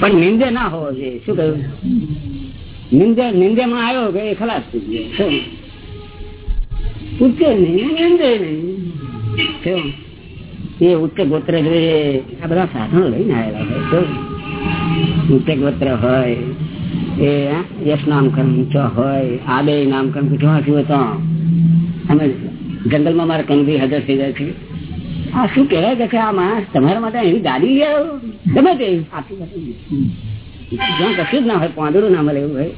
પણ નિંદે ના હોવો જોઈએ. શું કહ્યું? નિંદે નિંદે માં આવ્યો કે એ ખલાસ થઈ ગયો? ઉચ્ચે નિંદે નહીં. એ ઉચ્ચ ગોત્ર આ બધા સાધનો લઈને આવેલા ઉચ્ચ ગોત્ર હોય, એ યશ નામકરણ ઊંચો હોય આદે નામકરણ પૂછવા જુઓ તો? અમે જંગલમાં મારા કંગી હાજર થઈ જાય છે. આ શું કહેવાય કે છે આ માણસ તમારા માટે એવી ગાડી ગમે તે. જ્યાં કશું જ ના હોય પાંદડું ના મળે એવું હોય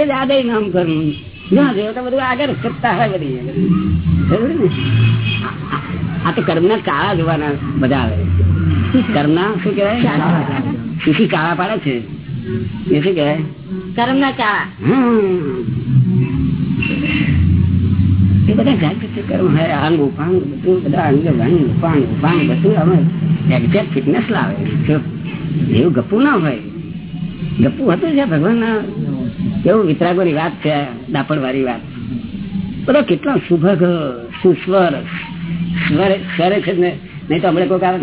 એ જ નામ કરવું. જ્યાં જેવું તો બધું આગળ સત્તા હોય બધી. ખબર ને? આ તો કર્મના કાળા જોવાના બધા આવે. કર્મના શું કહેવાય? શીખી કાળા પાડે છે. એ શું કહેવાય? કર્મના ચાળા એ વાળી વાત બધો કેટલો સુભગ, સુસ્વર, સ્વરે સ્વરે છે ને, નહીં તો હમણાં કોઈક આવે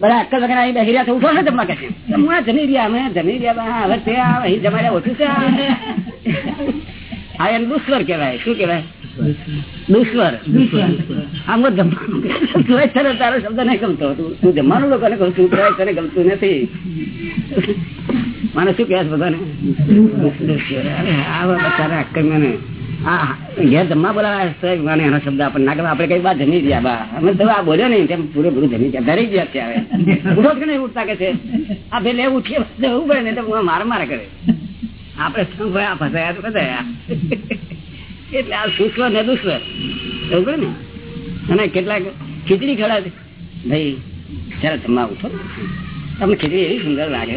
બધા અક્કલ વગર આવી બેસી ઉઠો ને જમવા કે છે. જમવા જમી રહ્યા અમે, જમી રહ્યા હવે તે આવે જમાડ્યા, ઓછું છે. આ એમ દુસ્વર કેવાય શું કેવાય દુશ્વર. આમ જમવાનું તને તારો શબ્દ નહીં ગમતો. તું જમવાનું લોકોને કહું છું? તને ગમતું નથી. મને શું કહે બધાને? આવા મને. ઘેર જમવા બોલાવે મને એનો શબ્દ આપણને ના આપણે કઈ જમી ગયા બા. અમે તો આ બોલ્યો નહીં તેમ પૂરેપૂરું જમી ગયા. ધરી ગયા છે ઉઠો કે નહીં ઉઠતા કે છે? આ ભલે ઉઠીએ જવું પડે ને તો માર માર કરે. આપડે શું ભયા ફસાયા તો ફસાયા એટલે આ સુસ્વર ને એવું ને? અને કેટલાક ખીચડી ખડા ભાઈ ચાલો જમવા ઉઠો તમને ખીચડી એવી સુંદર લાગે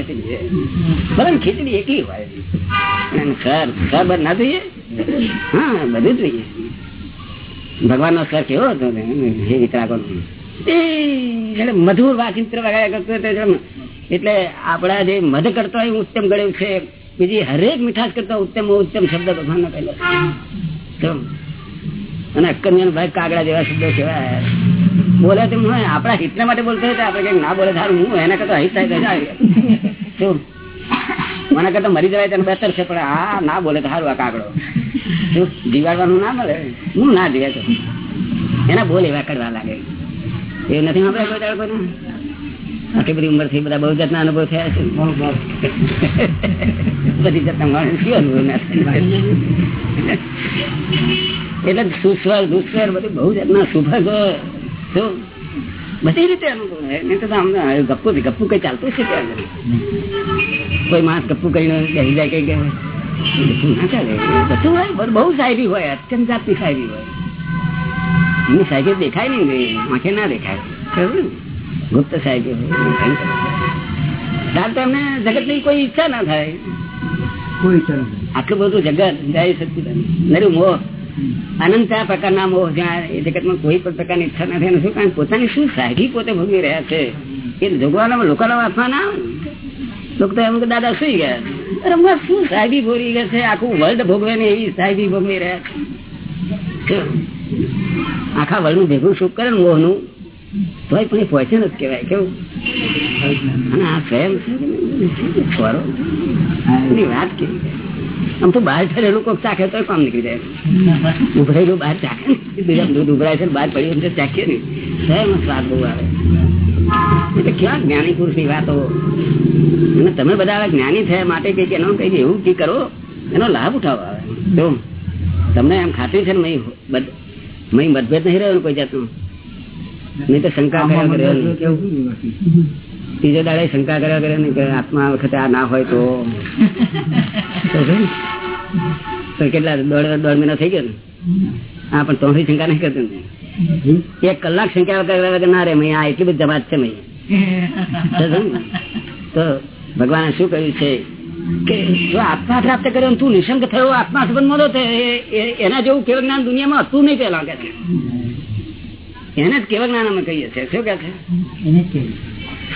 બરાબર ખીચડી એકલી હોય. સર સર બધ ના જોઈએ. હા, બધું જોઈએ. ભગવાન નો સર કેવો હતો હે વિતરાગો. મધુર વાચિત્ર વગાડ્યા કરતો એટલે આપડા જે મધ કરતો હોય ઉત્તમ ગળ્યું છે. બીજી હરેક મીઠાશ કરતા ઉત્તમ ઉત્તમ શબ્દ ભગવાન નો પહેલો અને અક્કનિયન ભાઈ કાગડા જેવા શબ્દો કેવા બોલે તેમ હોય, આપણા હિતના માટે બોલતો હોય તો આપણે કંઈક ના બોલે સારું હું? એના કરતા હિત થાય મને કરતા મરી જવાય તેને બેતર છે, પણ આ ના બોલે તો સારું આ કાગડો. જીવાડવાનું ના મળે? હું ના જીવે એના બોલ એવા કરવા લાગે. એવું નથી આપણે કોઈ આટલી બધી ઉંમરથી બધા બહુ જાતના અનુભવ થયા છે. બધી જાતના માણસ શું અનુભવ એટલે સુસ્વર દુસ્વર બધું બહુ જાતના સુભગ શું બધી રીતે અનુભવ નહીં તો ગપ્પુ ગપ્પુ કઈ ચાલતું છે ત્યાં કોઈ માણસ ગપ્પુ કરીને બેસી જાય કઈ ગપ્પુ ના ચાલે. બધું હોય બહુ સાયરી હોય અત્યંત જાતની સાયરી હોય. એની સાયરી દેખાય નહીં આંખે ના દેખાય. ખબર? ગુપ્ત સાહેબ ત્યાર તો જગતની કોઈ ઈચ્છા ના થાય. આટલું બધું જગત જાય સચિદાન નરું મોહ. અનંત પ્રકારના મોહ જ્યાં એ જગતમાં કોઈ પણ પ્રકારની ઈચ્છા નથી અને શું કારણ? પોતાની શું સાહેબી પોતે ભોગવી રહ્યા છે? એ જોગવાના લોકોના ના લોકો તો એમ કે દાદા સુઈ ગયા. અરે હમણાં શું સાહેબી ભોગવી ગયા છે? આખું વર્લ્ડ ભોગવે ને એવી સાહેબી ભોગવી રહ્યા છે. આખા વર્લ્ડનું ભેગું શું કરે મોહ મોહનું? તોય પણ કહેવાય. કેવું? અને આ સ્વરો એની વાત કેવી આમ તો બહાર ચડેલું કોઈક ચાખે તો કામ નીકળી જાય. ઉભરાયેલું બહાર ચાખે દૂધ ઉભરાય છે બહાર પડ્યું છે ચાખીએ ને સ્વયં સ્વાદ બહુ આવે. એટલે કેવા જ્ઞાની પુરુષની વાતો. અને તમે બધા જ્ઞાની થયા માટે કંઈક એનો કંઈક એવું કઈ કરો, એનો લાભ ઉઠાવો આવે તમને એમ ખાતરી છે ને મય મતભેદ નહીં રહ્યો કોઈ જાતનું? નહીં તો શંકા કર્યા કરે. ત્રીજો દાડે શંકા કર્યા કરે ને કે આત્મા વખતે આ ના હોય તો. કેટલા દોઢ દોઢ મહિના થઈ ગયો ને? હા પણ તોથી શંકા નહીં કરતું એક કલાક શંકા કર્યા વગર ના રે મેં આ એટલી બધી જમાત છે મય તો ભગવાને શું કહ્યું છે? કે જો આત્મા પ્રાપ્ત કર્યો તું નિશંક થયો આત્મા સંબંધ મળો એના જેવું કેવું જ્ઞાન દુનિયામાં હતું નહીં પેલા કે છે એને જ કેવા જ્ઞાન કહીએ છીએ? શું કે છે?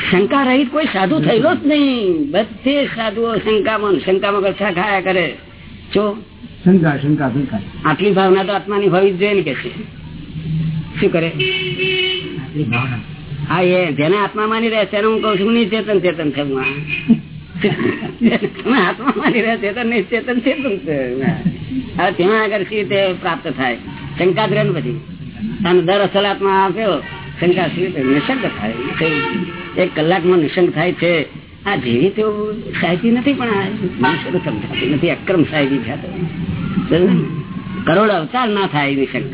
શંકા રહીત કોઈ સાધુ થયેલો જ નહીં. બધે સાધુઓ શંકામાં શંકામાં કરતા ખાયા કરે. જો? શંકા શંકા શંકા. આટલી ભાવના તો આત્માની હોવી જ જોઈએ ને કે છે? શું કરે? હા એ. જેને આત્મા માની રહે તેને હું કઉ છું નહીં ચેતન ચેતન છે હું તમે આત્મા માની રહ્યા ચેતન નિશ્ચેતન ચેતન છે ત્યાં આગળ સી તે પ્રાપ્ત થાય? શંકા જ રહે ને પછી? અને દર અસલ આત્મા આપ્યો શંકા નિશંક થાય. એક કલાકમાં નિશંક થાય છે. આ જેવી તો સાહેબી નથી, પણ આ મનુષ્યને સમજાતી નથી. અક્રમ સાહેબી છે? કરોડ અવતાર ના થાય નિશંક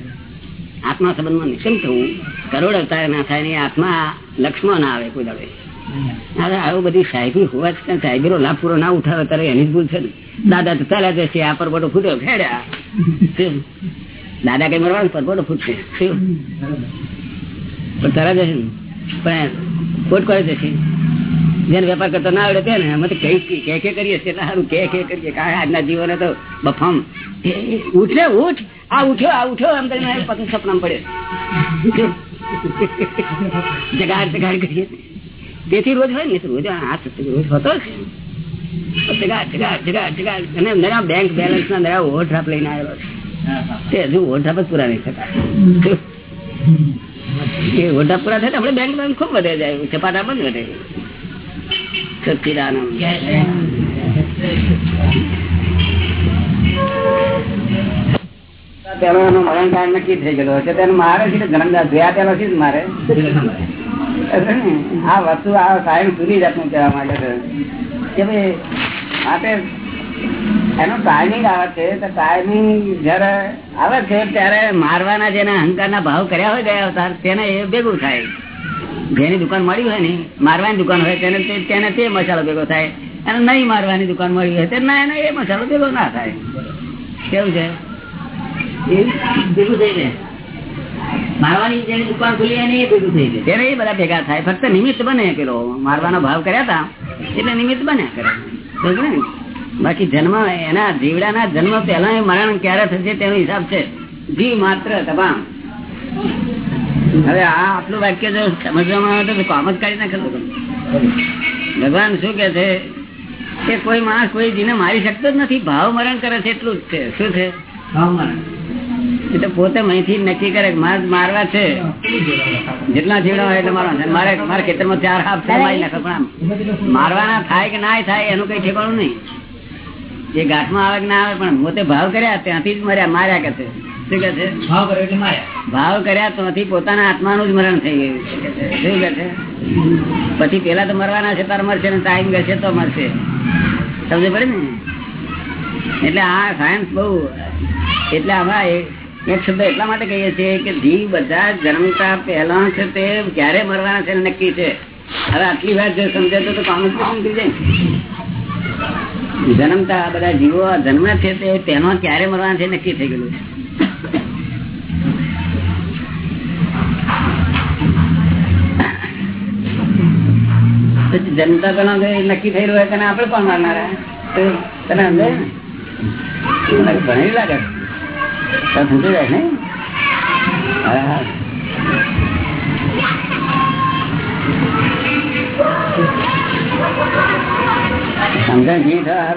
આત્મા સંબંધમાં નિશંક થવું, કરોડ અવતાર ના થાય ને આત્મા લક્ષ્મણ ના આવે કોઈ દળે આવું બધી સાહેબી હોવા છતાં સાહેબીનો લાભ પૂરો ના ઉઠાવે, ત્યારે એની જ ભૂલ છે ને. દાદા તો ચાલ્યા જશે, આ પરબોટો ફૂટ્યો ફેડ્યા? દાદા કઈ મરવાનું પરપોટો ફૂટશે પણ તરા જશે પણ ખોટ કરે જશે જેને વેપાર કરતો ના આવડે તેને. અમે કઈ કે કે કરીએ છીએ. સારું કે કે કરીએ. કાંઈ આજના જીવને તો બફામ. ઉઠ લે આ ઉઠ્યો આ ઉઠ્યો. એમ કરીને પતિ સપનામ પડે જગાડ જગાડ કરીએ. તેથી રોજ હોય ને રોજ આ રોજ હોતો જગાડ જગાડ જગાડ જગાડ. અને નરા બેંક બેલેન્સ ના નરા ઓવરડ્રાફ્ટ લઈને આવેલો છે. તે હજુ ઓઢા પૂરા નહીં થતા એ ઓઢા પૂરા થાય આપણે બેંક બેંક ખૂબ વધે જાય ચપાટા બંધ વધે એનો મરણ કાળ નક્કી થઈ ગયેલો છે, તેને મારે છે ધરમદાસ જોયા પેલો છે મારે. આ વસ્તુ આ સાયન્સ જુદી જાતનું કહેવા માંગે કે ભાઈ એનો ટાઈમિંગ આવે છે તો ટાઈમિંગ જયારે આવે છે ત્યારે મારવાના જેને અહંકારના ભાવ કર્યા હોય ગયા અવતાર તેને એ ભેગું થાય. જેની દુકાન મળી હોય ને મારવાની દુકાન હોય તેને તેને તે મસાલો ભેગો થાય. અને નહીં મારવાની દુકાન મળી હોય તેને એને એ મસાલો ભેગો ના થાય. કેવું છે? એ ભેગું થઈ જાય. મારવાની જેની દુકાન ખુલી એને એ ભેગું થઈ જાય. ત્યારે એ બધા ભેગા થાય. ફક્ત નિમિત્ત બને પેલો. મારવાનો ભાવ કર્યા હતા એટલે નિમિત્ત બન્યા કરે. ને? બાકી જન્મ એના જીવડાના જન્મ પહેલા એ મરણ ક્યારે થશે તેનો હિસાબ છે. જી માત્ર તમામ. હવે આ આટલું વાક્ય જો સમજવામાં આવે તો કામ જ કાઢી નાખેલું ભગવાન શું કે છે કે કોઈ માણસ કોઈ જીને મારી શકતો જ નથી ભાવ મરણ કરે છે એટલું જ છે. શું છે? એ તો પોતે અહીંથી નક્કી કરે મારવા છે. જેટલા જીવડા હોય એટલે મારવા મારે મારા ખેતરમાં ચાર હાફ મારી નાખે પણ મારવાના થાય કે ના થાય એનું કઈ ઠેકાણું નહીં. એ ઘાટમાં આવે ના આવે પણ પોતે ભાવ કર્યા ત્યાંથી જ મર્યા માર્યા કે શું કે છે? ભાવ કર્યા ત્યાંથી પોતાના આત્માનું જ મરણ થઈ ગયું શું કે છે? પછી પેલા તો મરવાના છે તાર મરશે ને ટાઈમ ગશે તો મરશે. સમજ પડે ને? એટલે આ સાયન્સ બહુ એટલે આમાં એક શબ્દ એટલા માટે કહીએ છીએ કે જીવ બધા જન્મતા પહેલા છે તે ક્યારે મરવાના છે નક્કી છે? હવે આટલી વાત જો સમજાય તો તો કામ જાય જન્મતા બધા જીવો જન્મ છે તેનો ક્યારે મરવાના છે નક્કી થઈ ગયેલું જનતા પેલા નક્કી થઈ રહ્યું હોય આપડે કોણ મારનારા? તને અંદર ભણેલી લાગે. તને સમજી. સમજણ તો આ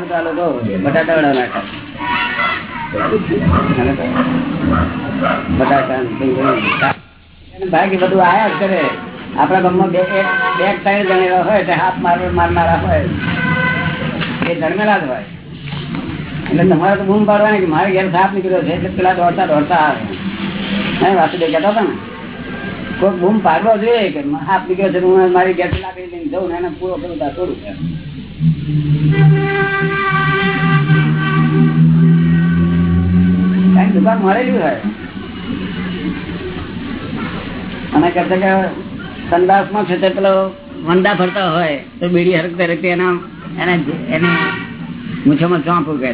બધું આયા જ કરે. આપણા ગામમાં બે બે ત્રણ જણેલા હોય હાથ માર મારનારા હોય. એ જન્મેલા જ હોય. એટલે તમારે તો બૂમ પાડવાની મારે ઘેર સાપ નીકળ્યો છે એટલે પેલા દોડતા દોડતા આવે. નહીં વાસુદેવ કહેતા હતા ને. કોઈ બૂમ પાડવો જોઈએ કે સાપ નીકળ્યો છે હું મારી ઘેર લાકડી લઈને જઉં ને એને પૂરો કરું ત્યાં થોડું દુકાન મળેલી હોય. અને કરતા કે સંદાસમાં છે પેલો વંદા ફરતા હોય, તો બીડી હરકતા રહેતી એના એને એને મૂછોમાં ચોંપ ઉગે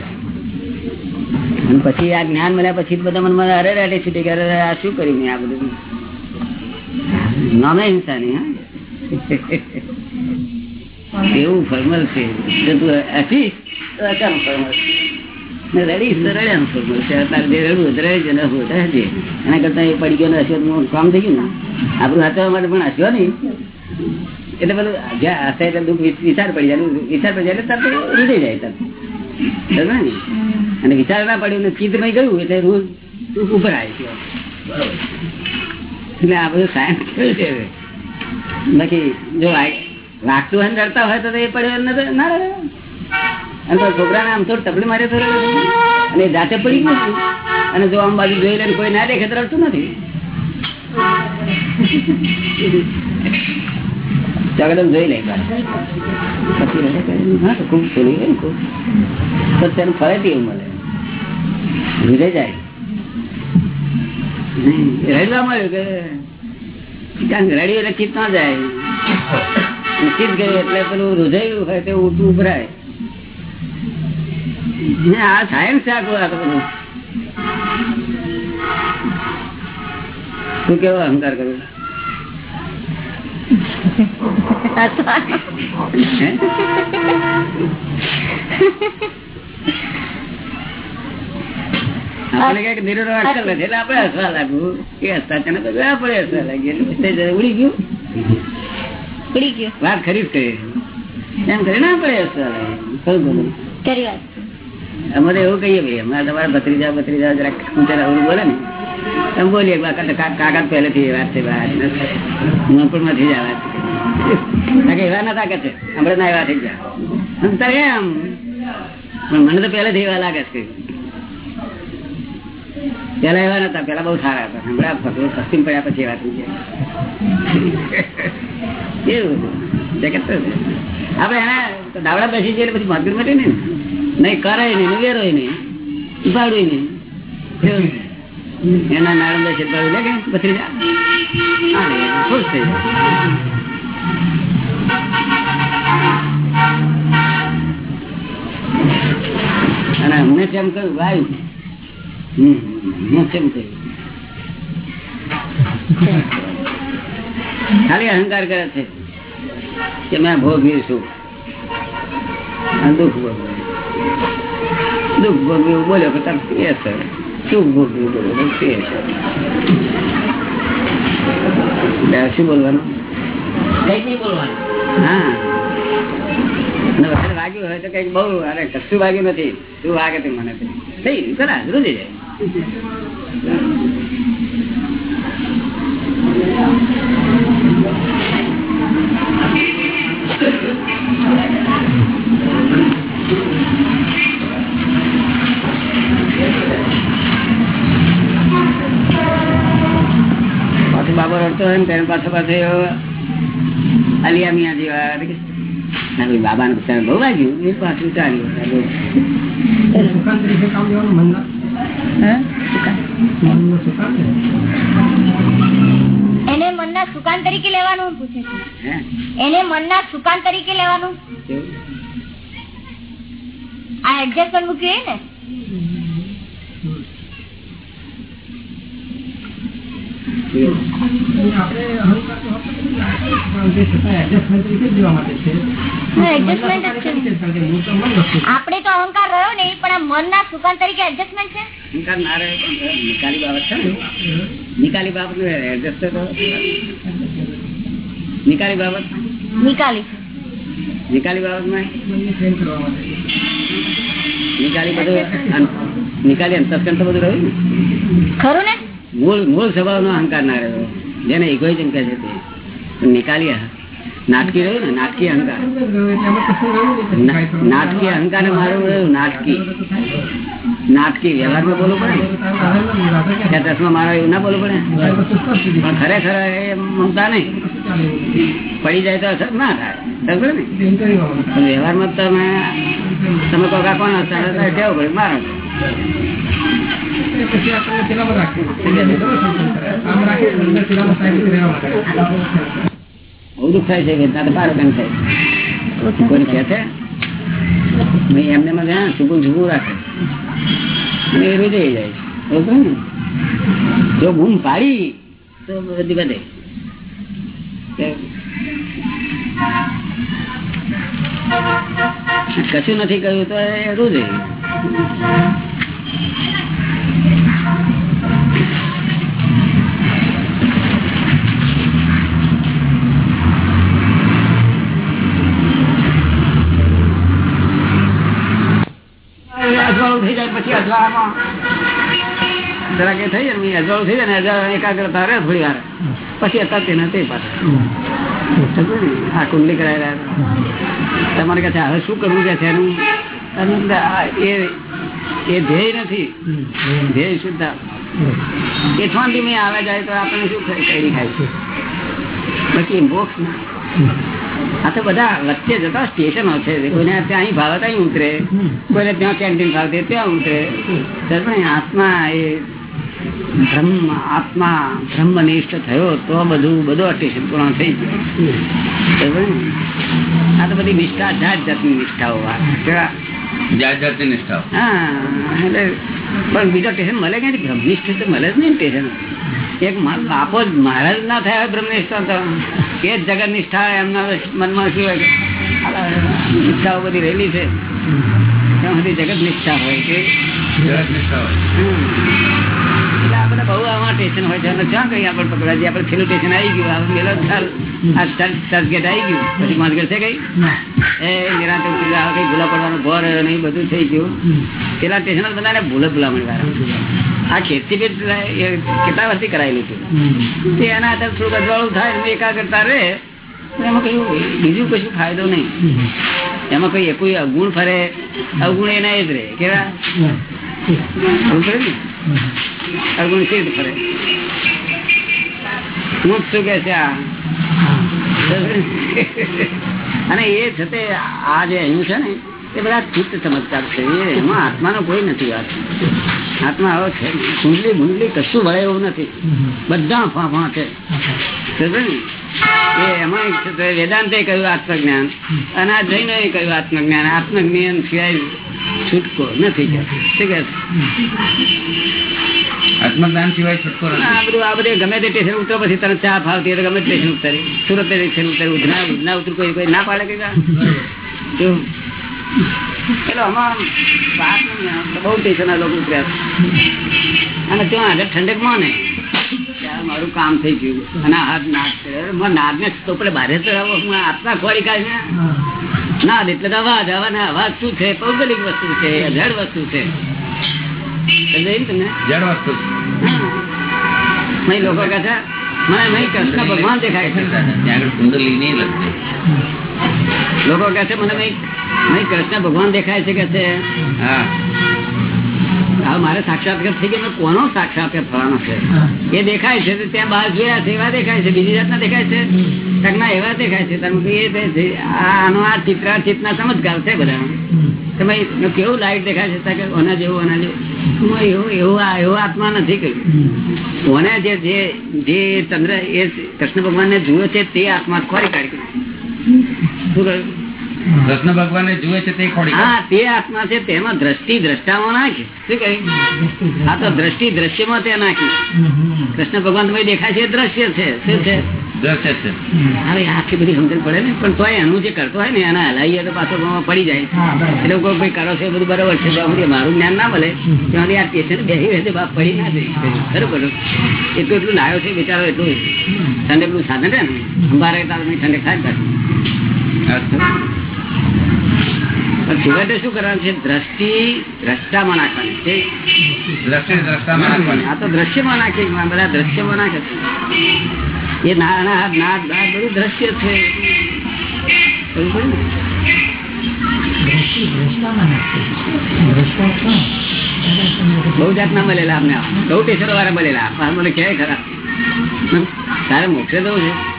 અને પછી આ જ્ઞાન મળ્યા પછી બધા મનમાં અરે રાટે છૂટી કે અરે આ શું કર્યું મેં આ બધું? નામે નહીં હા. એવું ફોર્મલ છે? જો તું હસીશ તો અચાનક ફોર્મલ ને રડીશ તો રડ્યાનું ફોર્મલ છે. અત્યારે જે રડવું રડે છે ને હસવું તો એના કરતા એ પડી ગયો હસ્યો કામ થઈ ગયું ને. આપણું હાથવા માટે પણ હસ્યો નહીં. એટલે પેલું જ્યાં હસે એટલે દુઃખ વિચાર પડી જાય. વિચાર પડી જાય એટલે તરત રૂડી જાય સમજ્યો ને? અને વિચાર ના પડ્યું ને ચિત્ત નહીં ગયું એટલે રૂ ઉભર ઉપર આવી ગયો બરોબર. એટલે આ બધું સાયન્સ થયું છે બાકી જો વાગ- વાગતું હોય રડતા હોય તો એ પડ્યો ન રડે અને છોકરાને આમ થોડું તબલી મારે છે. અને જાતે પડી ગયું. અને જો આમ બાજુ જોઈ લે કોઈ ના દેખે તો રડતું નથી જગદમ જોઈ લે. પછી ખૂબ પેલું હોય ખૂબ. તો તેનું ફરે એવું મળે રૂજે જાય હમ, મળ્યું કે ના જાય અને ચિત્ત ગયું એટલે પેલું રૂઝાયું હોય તે ઉઠું ઉભરાય. આ સાયન્સ છે આખું આ બધું. તું કેવો અહંકાર કર્યો? હે? આપણે કંઈક અટકલ નથી એટલે આપડે હસવા લાગવું. એ હસતા તેને તો ગયા પડે હસવા લાગી. એટલે ઉડી ગયો. વાત ખરી જ કરી. એમ કરી ના પડે અમારે એવું કહીએ ભાઈ અમારે તમારા ભત્રીજા ભત્રીજા જરાક ઊંચા અવરું બોલે ને. તમે બોલીએ કાકા પહેલેથી એ વાત છે નાનપણમાંથી જ આ વાત એવા ના તાકે છે. હમણાં ના એવા થઈ ગયા. તારે એમ પણ મને તો પહેલેથી એવા લાગે છે. પેલા એવા નતા, પેલા બહુ સારા હતા. હમણાં પશ્ચિમ પડ્યા પછી એવા થઈ. આપડે એના દાવડા બેસી જઈએ પછી માગર મટે ને. નહીં કરાય નહીં વેરો નહીં. ઉપાડું નહીં. એના નાળંદા છે ઉપાડું લે કે બત્રી ખુશ થઈ અને હંમેશા એમ કહ્યું કહ્યું ખાલી અહંકાર કરે છે કે મેં ભોગવી છું દુઃખ ભોગવ્યું દુઃખ ભોગવ્યું બોલ્યો કે તમે એ સર સુખ ભોગવ્યું કે તે શું બોલવાનું? કઈ નહીં બોલવાનું. હા. વાગ્યું હોય તો કંઈક બહુ અરે કશું વાગ્યું નથી. શું વાગે તું મને થઈ ખરા રૂજી જાય. બાબો રડતો હોય ને તેને પાછો પાછો એવો અલિયા મિયા જેવા કે, ના ભાઈ બાબાને બિચારાને બહુ વાગ્યું એ પાછું ચાલ્યું એને મનના સુકાન તરીકે લેવાનું પૂછે છે. એને મનના સુકાન તરીકે લેવાનું. આ એડજસ્ટમેન્ટ મૂક્યું ને? આપણે મન. આપણે તો અહંકાર રહ્યો ને પણ આ મનના સુકાન તરીકે એડજસ્ટમેન્ટ છે? અહંકાર ના રહે પણ નિકાલી બાબત છે નિકાલી બાબતનું એડજસ્ટ નિકાલી બાબત? નિકાલી. નિકાલી માટે નિકાલી બધું નિકાલી અંતસ્કન તો બધું રહ્યું ને? ખરું ને? મૂળ મૂળ સ્વભાવ નો અહંકાર ના રહ્યો. જેને ઇગોઇઝમ કહે છે તે. અહ- નાટકી રહ્યું ને, નાટકી અહંકાર. નાટકી અહંકાર મારું રહ્યું, નાટકી. નાટકી, વ્યવહારમાં બોલવું પડે ને? દસમાં મારો એવું ના બોલવું પડે? પણ ખરેખર એ મમતા નહીં. પડી જાય તો અસર ના થાય. ને? વ્યવહારમાં તમે તમે કોકા કોણ હસતા કેવું પડે? મારો. પછી આપણે દુઃખ થાય છે વેદના તો પારો કેમ થાય કોઈ કે છે ભાઈ એમને મને હા સુકું ચૂકું રાખે અને એ રોજ જાય બરોબર ને? જો બૂમ પાડી, તો બધી બધે. કશું નથી કહ્યું તો એ રોજ. એકાગ્રતા રહે થોડી વાર. પછી અત્યારે તમારે કહે છે શું કરવું છે? એનું એ ધ્યેય નથી. ધ્યેય શુદ્ધ એ માં આવે જાય તો આપણને શું કરી ખાય છે બાકી મોક્ષ ના. આ તો બધા વચ્ચે જતા સ્ટેશનો છે. કોઈને ત્યાં અહીં ભાવે ત્યાં ઉતરે. કોઈને ત્યાં કેન્ટીન ભાવતે ત્યાં ઉતરે. પણ આત્મા એ બ્રહ્મ આત્મા બ્રહ્મનિષ્ઠ થયો તો બધું બધો સ્ટેશન પૂર્ણ થઈ ગયો. આ તો બધી નિષ્ઠા જાત જાતની નિષ્ઠાઓ. કેવા? જાત જાતની નિષ્ઠાઓ. હા એટલે પણ બીજો સ્ટેશન મળે કે બ્રહ્મનિષ્ઠ તો મળે જ નહીં સ્ટેશન એક બાપો જ મહારાજ ના થયા બ્રહ્મનિષ્ઠ તો. એ જ જગત નિષ્ઠા એમના મનમાં શું હોય? નિષ્ઠાઓ બધી રહેલી છે. ત્યાં સુધી જગત નિષ્ઠા હોય કે બહુ આવા સ્ટેશન છે ક્યાં કઈ આપણે પકડા જઈએ આપણે છેલ્લું સ્ટેશન આવી ગયું. આ મેલો ચાલ આ ચર્ચ ચર્ચ ગેટ આવી ગયું. પછી માર્કેટ છે કઈ? એ નિરાંતે કઈ ભૂલા પડવાનું ઘર નહીં બધું થઈ ગયું. પેલા સ્ટેશન બધાને ભૂલે ભૂલા વાળા આ ખેતી કેટલા વર્ષથી કરાયેલું છે તે એના આધારે થોડુંક અજવાળું થાય એકાગ્રતા રહે એમાં કઈ બીજું કશું ફાયદો નહીં. એમાં કઈ કોઈ અવગુણ ફરે અવગુણ એના એ જ રહે. કેવા? અવગુણ કેવી રીતે ફરે? હું શું કે છે આ. અને એ છતાં આ જે અહીં છે ને એ બધા ચિત્ત ચમત્કાર છે. એમાં આત્માનો કોઈ નથી વાત આત્મા આવો છે કુંડલી ગુંડલી કશું વળે એવું નથી. બધા ફાફા છે. એમાં વેદાંતે કહ્યું આત્મજ્ઞાન. અને આ જઈને કહ્યું આત્મજ્ઞાન. આત્મજ્ઞાન સિવાય છૂટકો નથી કે છે? આત્મજ્ઞાન સિવાય છૂટકો આ બધું આ બધે ગમે તે સ્ટેશન ઉતરો પછી તને ચા ફાવતી હોય તો ગમે તે સ્ટેશન ઉતરી. સુરત સ્ટેશન ઉતરી ઉધના ઉધના ઉતર કોઈ કોઈ ના પાડે કે શું આમાં વાત નહીં, આમ તો બહુ સ્ટેશન લોકો ઉતર્યા અને ત્યાં આગળ ઠંડક માને ત્યાં મારું કામ થઈ ગયું. અને હાથ નાદ છે. અરે તો પેલે બારે તો હું આત્મા ખોરી કાઢે નાદ એટલે અવાજ ને અવાજ શું છે? ભૌગોલિક વસ્તુ છે જડ વસ્તુ છે. જડ વસ્તુ. નહીં લોકો કહે છે મને નહીં કૃષ્ણ ભગવાન દેખાય છે. લોકો કહે છે મને નહીં નહીં, કૃષ્ણ ભગવાન દેખાય છે કે છે? મારે સાક્ષાત્કાર થઈ ગયો કોનો સાક્ષાત્કાર થવાનો છે? એ દેખાય છે ત્યાં બહાર જોયા છે, એવા દેખાય છે, બીજી જાતના દેખાય છે? તકના એવા દેખાય છે આનો આ ચિત્ર ચિત્તના ચમત્કાર છે બધા. તમે કેવું લાઈટ દેખાય છે, તાકે ઓના જેવું ઓના જેવું. એવું એવું એવો આત્મા નથી કહ્યું ઓને જે જે જે ચંદ્ર એ કૃષ્ણ ભગવાન ને જુએ છે, તે આત્મા ખોરી કાઢી. શું કહ્યું? કૃષ્ણ ભગવાન જુએ છે તે ખોડી હા તે આત્મા છે તેમાં દ્રષ્ટિ દ્રષ્ટામાં નાખી. શું કહ્યું આ તો દ્રષ્ટિ દ્રશ્યમાં તે નાખી. કૃષ્ણ ભગવાન તમે દેખાય છે દ્રશ્ય છે. શું છે? દ્રશ્ય છે. હવે આખી બધી સમજણ પડે ને પણ તોય એનું જે કરતો હોય ને એના હલાઈએ તો પાછો પડી જાય. એટલે કોઈ કોઈ કરો છે બધું બરોબર છે મારું જ્ઞાન ના મળે ત્યાં આ સ્ટેશન બેસી રહેશે બાપ પડી ના જાય. બરોબર? એટલું એટલું લાવ્યો છે બિચારો એટલું. ઠંડકનું સાધન છે ને અંબારે તારે ઠંડક થાય છેવટે શું કરવાનું છે? દ્રષ્ટિ દ્રષ્ટામાં નાખવાની છે. દ્રષ્ટિ દ્રષ્ટામાં નાખવાની. આ તો દ્રશ્યમાં નાખે બધા દ્રશ્યમાં નાખે છે. એ નાના હાથ નાક બધું દ્રશ્ય છે? બહુ જાતના મળેલા અમને બહુ ટેસરો વાળા મળેલા મને ક્યાંય ખરા. તારે મોક્ષે દઉં છે.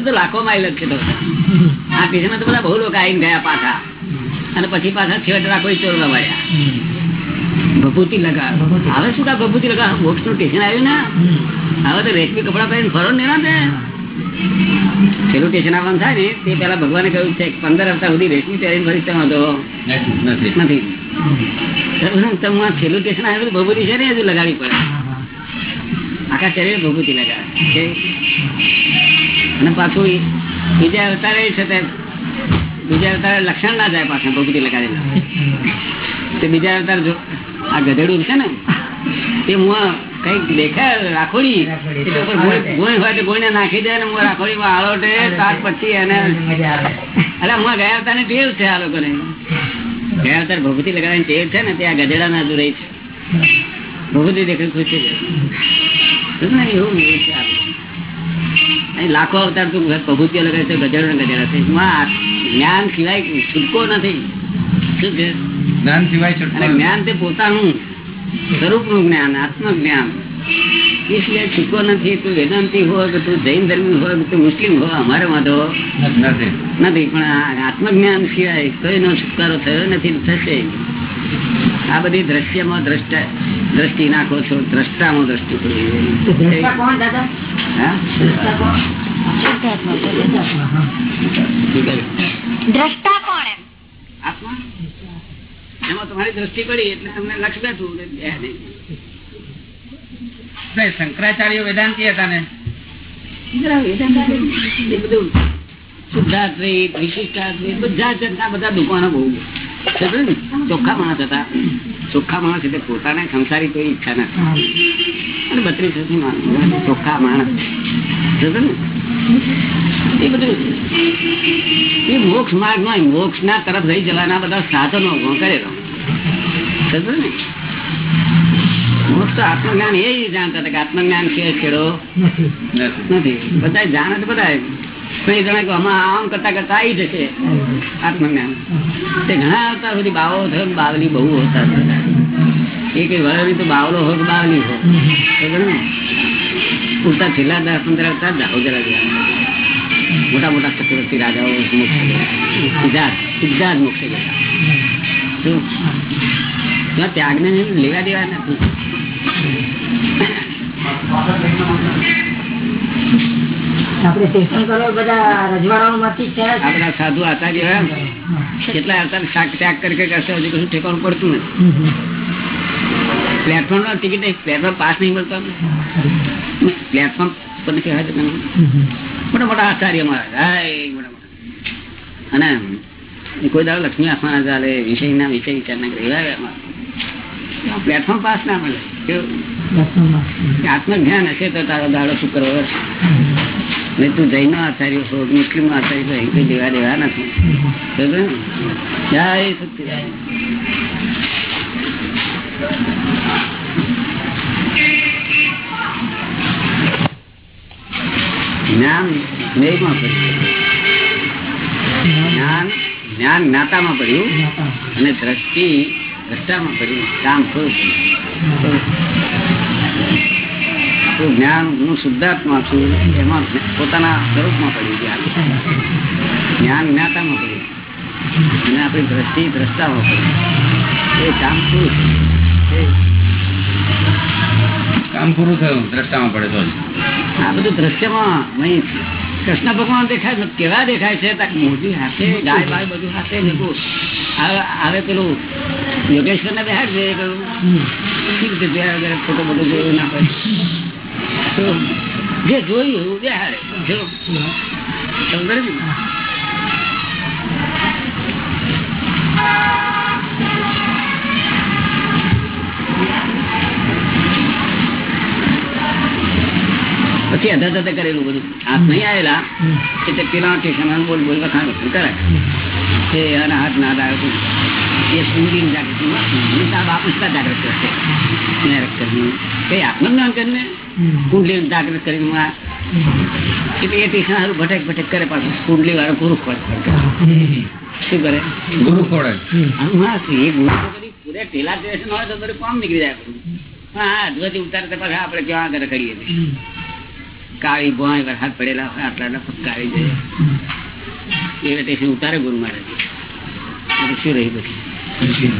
તો લાખો માઇલ છે તો. આ સ્ટેશનમાં તો બધા બહુ લોકો આવીને ગયા પાછા. અને પછી પાછા છેવટે રાખો ચોરવા મળ્યા ભભૂતિ લગા હવે શું કા ભભૂતિ લગા મોક્ષનું સ્ટેશન આવ્યું ને? હવે તો રેશમી કપડા પહેરીને ફરો ને પેલું સ્ટેશન આવવાનું થાય ને તે પેલા ભગવાને કહ્યું છે પંદર હપ્તા સુધી રેશમી પહેરીને ફરી ત્યાં તો. નથી. નથી. તમે છેલ્લું સ્ટેશન આવ્યું તો ભભૂતિ છે ને હજુ લગાડવી પડે. આખા શરીર ભભૂતિ લગાવે અને પાછું બીજા અવતારે છે બીજા અવતારે લક્ષણ ના જાય પાછા ભભૂતિ લગાડેલા તે બીજા અવતાર જો આ ગધેડું છે ને તે હું કંઈક દેખાય રાખોડી. ગોળી હોય તો ગોળને નાખી દે ને રાખોડી રાખોડીમાં આળોટે તાર પછી એને અરે હું ગયા અવતારની ટેવ છે આ લોકોને. ગયા અવતાર ભભૂતિ લગાડવાની ટેવ છે ને તે આ ગધેડા ના રહી છે. ભભૂતિ દેખાય ખુશ થઈ જાય? એવું છે લાખો અવતાર તું પ્રભુત્વ લગાડે છે ગજર ને ગજરા છે જ્ઞાન સિવાય છૂટકો નથી. શું છે? જ્ઞાન સિવાય છૂટકો જ્ઞાન તે પોતાનું સ્વરૂપનું જ્ઞાન આત્મ જ્ઞાન છૂટકો નથી તું વેદાંતિ હોય કે તું જૈન ધર્મી હોય કે તું મુસ્લિમ હોય અમારે વાંધો નથી. નથી. પણ આત્મજ્ઞાન સિવાય કોઈનો છુટકારો થયો નથી થશે. આ બધી દ્રશ્યમાં દ્રષ્ટા દ્રષ્ટિ નાખો છો દ્રષ્ટામાં દ્રષ્ટિ પડી કોણ દાદા? હા? દ્રષ્ટા કોણ? આત્મા? એમાં તમારી દ્રષ્ટિ પડી એટલે તમને લક્ષ બેઠું શંકરાચાર્ય વેદાંતિ હતા ને. બધું શુદ્ધાદ્વૈત વિશિષ્ટાદ્વૈત બધા જ બધા દુકાનો બહુ? ચોખ્ખા માણસ હતા ચોખ્ખા માણસ એટલે પોતાને સંસારી કોઈ ઈચ્છા નથી. અને બત્રીસ વર્ષની માણસ ચોખ્ખા માણસ. ને? એ બધું એ મોક્ષ માર્ગમાં મોક્ષ ના તરફ લઈ જવાના બધા સાધનો ઊભો કરેલો ને? મોક્ષ તો આત્મજ્ઞાન એ જાણતા હતા કે આત્મજ્ઞાન છે છેડો? નથી. બધા જાણે તો બધા કઈ જણા કે આમાં આમ કરતા કરતા આવી જશે. આત્મજ્ઞાન. તે ઘણા આવતા સુધી બાવો થયો બાવલી બહુ હોતા. એ કઈ વળવી તો બાવલો હોય કે બાવલી હોય. પૂરતા છેલ્લા દસ પંદર જાઓ જરા જરા મોટા મોટા ચક્રવર્તી રાજાઓ સિદ્ધાર્થ જ મોક્ષે ગયા. ત્યાં ત્યાગને લેવા દેવા નથી. આપણે શિક્ષણ કરો બધા રજવાડાઓ માંથી છે સાધુ આચાર્ય કેટલા અવતાર શાક ત્યાગ કરી કરી કરશે હજી કશું ઠેકાણું પડતું નથી. પ્લેટફોર્મ નો ટિકિટ પ્લેટફોર્મ પાસ નહીં મળતો પ્લેટફોર્મ પણ કહેવાય મોટા મોટા આચાર્ય મારા મોટા મોટા અને કોઈ દાડો લક્ષ્મી આસમાન ચાલે વિષયના વિષય વિચાર ના અમારા. પ્લેટફોર્મ પાસ ના મળે. આત્મ જ્ઞાન આત્મજ્ઞાન હશે તો તારો દાડો શું કરવો નહીં તું જૈનો આચાર્ય છો મુસ્લિમ આચાર્ય છો કોઈ દેવા દેવા નથી. જય. જ્ઞાન જ્ઞેયમાં પડ્યું. જ્ઞાન જ્ઞાન જ્ઞાતામાં પડ્યું અને દ્રષ્ટિ દ્રષ્ટામાં પડ્યું. કામ ખુશ તો જ્ઞાન હું શુદ્ધાત્મા છું એમાં પોતાના સ્વરૂપમાં પડ્યું જ્ઞાન જ્ઞાન જ્ઞાતામાં પડ્યું અને આપણી દ્રષ્ટિ દ્રષ્ટામાં પડ્યું એ કામ શું કામ પૂરું થયું દ્રષ્ટામાં પડે તો આ બધું દ્રશ્યમાં નહીં. કૃષ્ણ ભગવાન દેખાય છે કેવા દેખાય છે? તાક મોટી હાથે ગાય બાય બધું હાથે હવે પેલું યોગેશ્વર ને બેહાડ છે છે ફોટો બધું જોયું ના તો જે જોયું એવું ને? પછી અધા કરેલું બધું હાથ નહીં આવેલા એટલે પેલા સ્ટેશન બોલ બોલ વખાણ કરે તે અને હાથ ના દાડે એ કુંડી જાગૃતિ તારા બાપ ઉસકા જાગૃત કરશે. મેરક કરીને કઈ આત્મજ્ઞાન કરીને કુંડલી જાગૃત કરીને એટલે એ ટેશન હારું ભટક ભટક કરે પાછું. કુંડલી વાળો ગુરુ ખોટ શું કરે? ગુરુ ખોડે આમ હા એ ગુરુ પૂરે ઢીલા સ્ટેશન હોય તો બધું કામ નીકળી જાય હા અધવતી ઉતારતા પાછા આપણે કેવા આગળ કરીએ કાળી ભોંય હાથ પડેલા હોય આટલા આટલા કાળી જાય એ ઉતારે ગુરુ મહારાજ. શું રહી પછી?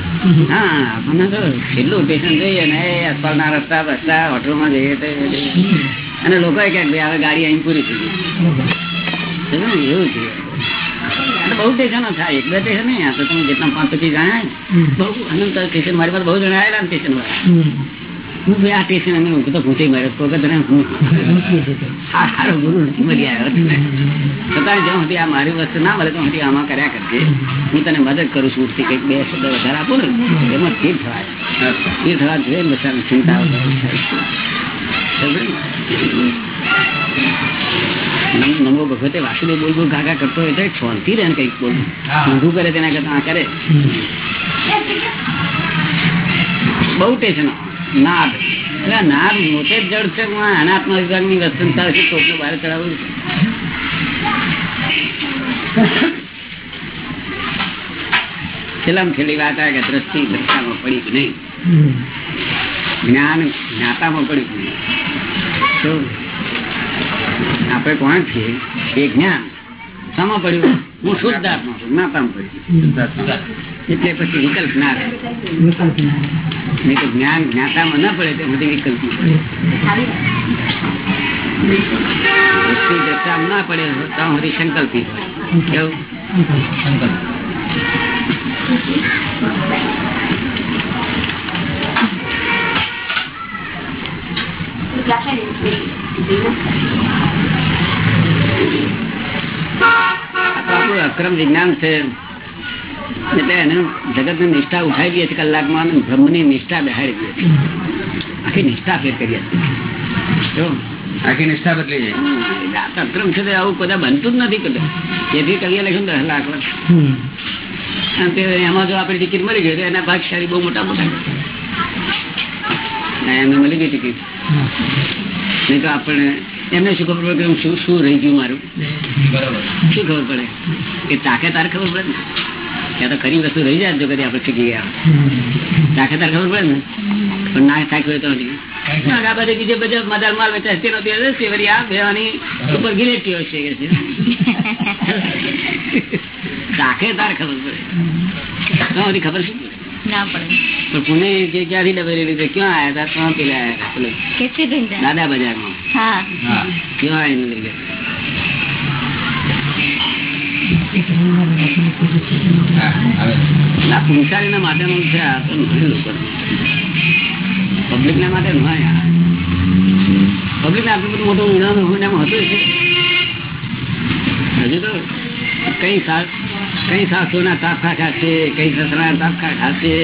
હા આપણને તો છેલ્લું સ્ટેશન જોઈએ ને એ અસફાલના રસ્તા બસતા હોટલમાં જઈએ તો અને લોકો કે ભાઈ હવે ગાડી અહીં પૂરી થઈ ગઈ? એવું છે. બઉ બહુ સ્ટેશનો થાય. એક બે સ્ટેશન નહીં આ તો તમે જેટલા પાંચ પછી જાણ્યા બહુ અનંત સ્ટેશન મારી પાસે બહુ જણા આવેલા ને સ્ટેશન વાળા હું ભાઈ આ સ્ટેશન અમે હું તો પૂછી માર્યો કોઈ તને સારો ગુરુ નથી મળી આવ્યો છતાં જ્યાં સુધી આ મારી વસ્તુ ના મળે તો હું આમાં કર્યા કરજે. હું તને મદદ કરું છું ઉઠતી કંઈક બે શબ્દ વધારે આપું ને, એમાં સ્થિર થવાય. સ્થિર થવા જોઈએ ને બધાને ચિંતા? નમ- ભગવતે વાસુદેવ બોલ બોલ ગાગા કરતો હોય તો શાંતિ રહે ને કંઈક બોલ. ઊંધું કરે તેના કરતા આ કરે. બહુ ટેન્શન નાદ એટલે નાદ મોટે જળ છે અનાત્મા વિભાગની વસ્તુ થાય બહાર ચડાવવું છેલ્લામ કે દ્રષ્ટિ દ્રષ્ટામાં પડી કે નહીં. જ્ઞાન જ્ઞાતામાં પડી કે નહીં. આપણે કોણ છીએ? એ જ્ઞાન. શામાં પડ્યું. હું શુદ્ધાત્મા છું જ્ઞાતામાં પડ્યું એટલે પછી વિકલ્પ ના રહે. નહીં તો જ્ઞાન જ્ઞાતામાં ના પડે તો બધી વિકલ્પ ના પડે તો હોય. કેવું આપણું અક્રમ વિજ્ઞાન છે. એટલે એને જગતની નિષ્ઠા ઉઠાવી દઈએ છીએ કલાકમાં બ્રહ્મની નિષ્ઠા બેહાડી દઈએ છીએ આખી નિષ્ઠા ફેર કરીએ છીએ આખી નિષ્ઠા બદલી જાય તો અક્રમ છે આવું કદા બનતું જ નથી કદા તેથી કરીએ લખ્યું દસ લાખ વર્ષ. અને એમાં જો આપણી ટિકિટ મળી ગઈ તો એના ભાગશાળી બહુ મોટા મોટા. એમને મળી ગઈ ટિકિટ. નહીં તો આપણે એમને શું ખબર પડે કે શું શું રહી ગયું મારું? શું ખબર પડે? એ તાકે તાર ખબર પડે ને? ત્યાં તો ખરી વસ્તુ રહી જાય જો કદી આપણે શીખી ગયા તાકે તાર ખબર પડે ને? પણ ના થાક તો નથી. આ બધે બીજે બધે મદાર માલ વેચાય. તેનો બે હશે, વળી આ બેવાની ઉપર ગિલેટીઓ છે કે છે. તાકે તાર ખબર પડે. ખબર શું ના પડે. પણ પુણે ક્યાંથી ડબેલી લીધે ક્યાં આયા હતા પેલા ભીંડા દાદા બજારમાં. હા. હા. ક્યાં આવીને લઈ ગયા? ના ના ને કઈ કઈ સાસુના તાપખા ખાશે, કઈ સસરાના તાપકા ખાશે,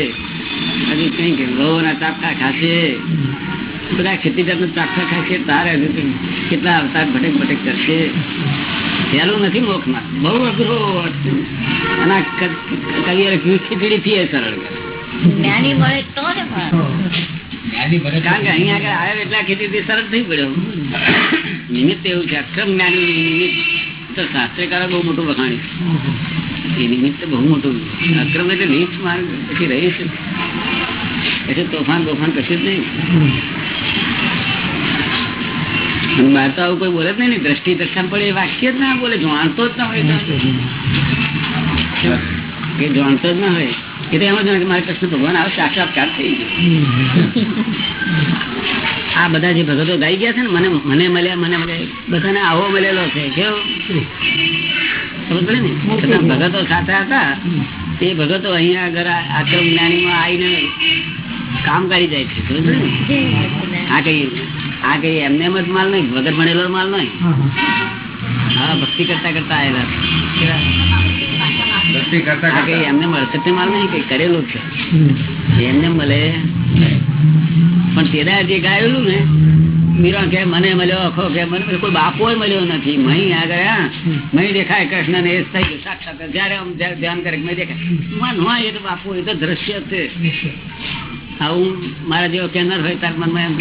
હજી કઈ ઘેરો ના તાપકા ખાશે. બધા ખેતી જાતનું તાપખા ખાશે, તારે કેટલા અવતાર ભટક ભટક કરશે. સહેલું નથી મોક્ષમાં બહુ અઘરો અને કવિએ લખ્યું ખીચડી થી સરળ જ્ઞાની મળે તો ને મળે. જ્ઞાની ભલે કારણ કે અહીંયા આગળ આવ્યો એટલે ખીચડી થી સરળ થઈ પડ્યો. નિમિત્ત એવું છે અક્રમ જ્ઞાની નિમિત્ત. તો શાસ્ત્રકારો બહુ મોટું વખાણી એ નિમિત્ત બહુ મોટું. અક્રમ એટલે નીચ માર્ગ પછી રહી છે. એટલે તોફાન તોફાન કશું જ નહીં. તો આવું કોઈ બોલે જ નહીં ને દ્રષ્ટિ દર્શન પડે એ વાક્ય જ ના બોલે જાણતો જ ના હોય એ જાણતો જ ના હોય એ તો એમ જ કે મારે કૃષ્ણ ભગવાન આવે સાક્ષાત્કાર થઈ ગયો. આ બધા જે ભગતો ગાઈ ગયા છે ને મને મને મળ્યા મને મળ્યા બધાને આવો મળેલો છે. કેવો? ભગતો સાથે હતા. તે ભગતો અહીંયા આગળ આશ્રમ જ્ઞાનીમાં આવીને કામ કરી જાય છે. આ કઈ આ કઈ એમને એમ જ માલ નહીં વગર ભણેલો માલ નહીં. હા ભક્તિ કરતા કરતા આવેલા ભક્તિ કરતા આ કઈ એમને મળશે તે માલ નહીં કઈ કરેલું છે. એમને મળે. પણ તેના જે ગાયેલું ને મીરા કે મને મળ્યો અખો કે મને કોઈ બાપો મળ્યો નથી. મહી આગળ હા મહી દેખાય કૃષ્ણ ને એ થઈ ગયું. સાક્ષાત જયારે આમ ધ્યાન કરે કે મહી દેખાય. મન હોય એ તો બાપુ એ તો દ્રશ્ય છે. આવું મારા જેવો કેનર હોય તાર મનમાં એમ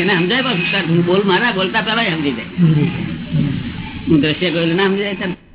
એને સમજાય બોલ મારા બોલતા પેલા સમજી જાય હું દ્રશ્ય કહ્યું ના સમજાય